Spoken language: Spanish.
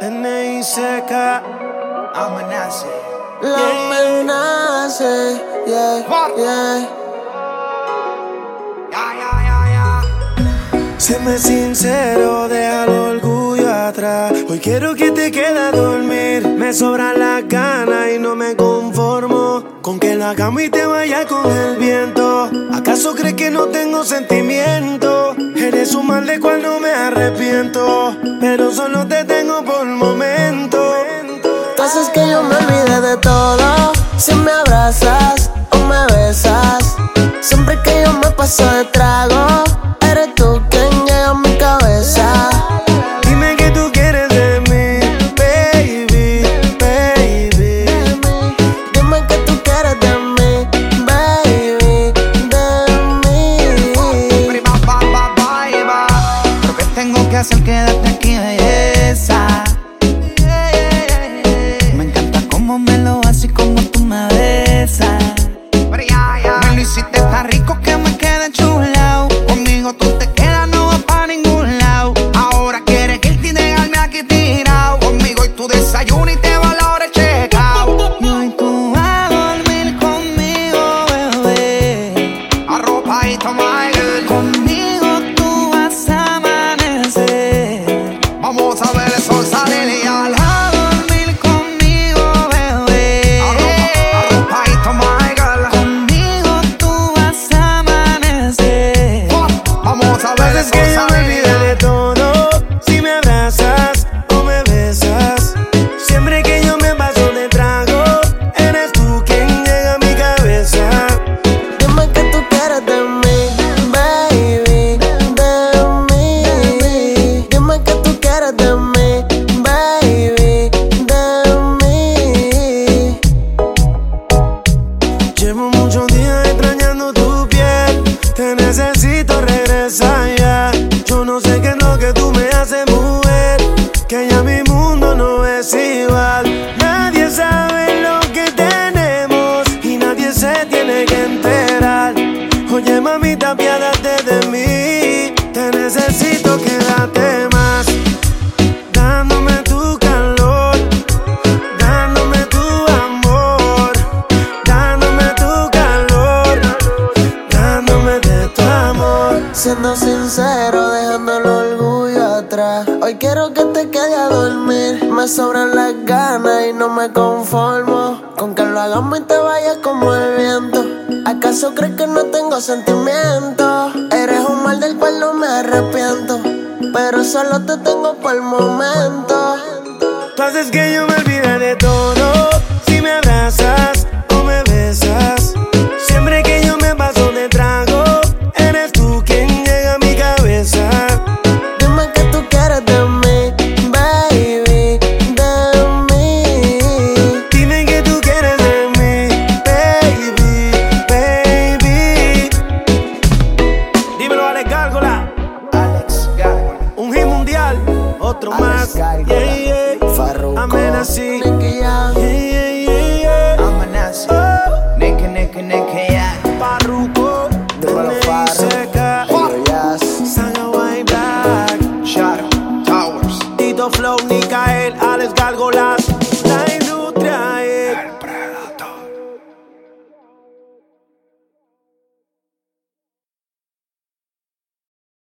N.I.C.K. Amenace. La amenaza, yeah, yeah. Séme sincero, deja el orgullo atrás. Hoy quiero que te quede a dormir. Me sobran las ganas y no me conformo con que la cama y te vaya con el viento. ¿Acaso crees que no tengo sentimiento? Mal de cual no me arrepiento, pero solo te tengo por momento. Tú haces que yo me olvide de todo. Si me abrazas o me besas. Siempre que yo me paso de trago, hacer, quédate aquí, belleza. Me encanta cómo me lo haces y cómo tú me besas. Salir. olvide de todo. No sé qué es lo que tú me haces, mujer. Que ya mi mundo no es igual. Nadie sabe lo que tenemos y nadie se tiene que enterar. Oye, mamita, apiádate de mí. Te necesito, quédate más. Dándome tu calor, dándome tu amor, dándome tu calor, dándome de tu amor. Siendo sincero, atrás. Quiero que te quede a dormir. Me sobran las ganas y no me conformo. Con que lo hagamos y te vayas como el viento. ¿Acaso crees que no tengo sentimientos? Eres un mal del cual no me arrepiento. Pero solo te tengo por el momento. Tú haces que yo me olvide de todo. Otro más. Yeah, yeah. Farruko, Jam. Yeah,